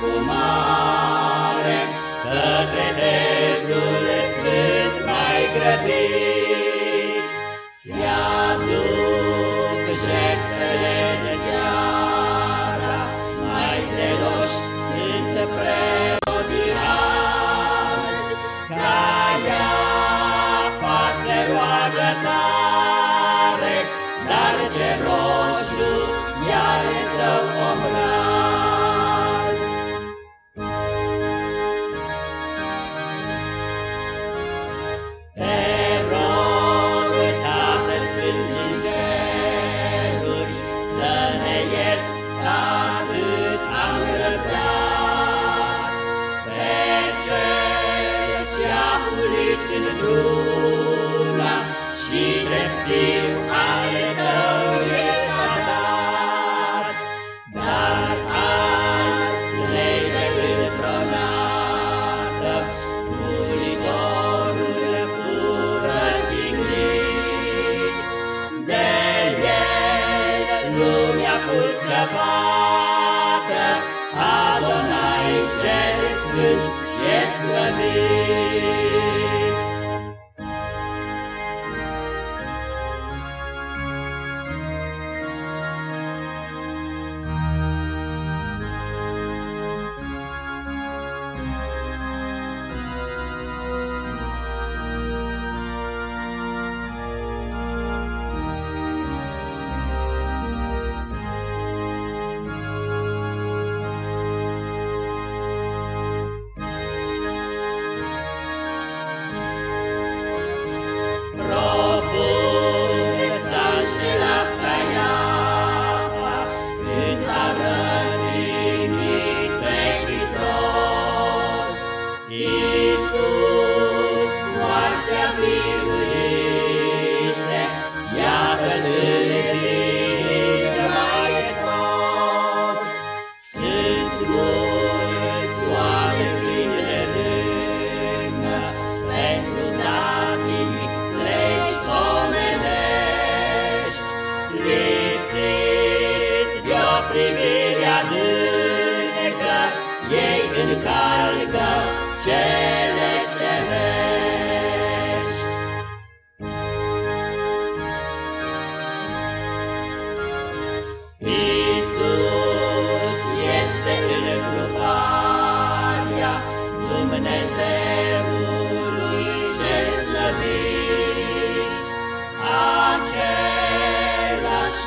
cu mare, către templul sfânt mai grăbit. Se aduc jertfele de seara, mai zeloși sunt preoții ca ea față roagă tare, dar ce rog, 나 sfânt e slăvit.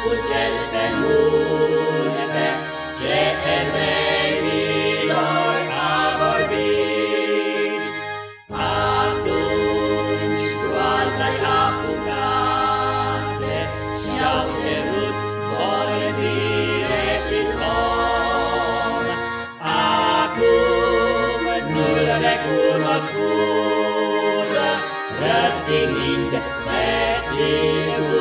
Cu cel pe munte, ce evreilor a vorbit. Atunci groaza-i apucase și-au cerut vorbire prin om. Acum nu-l recunoscură, răstignind pe sine.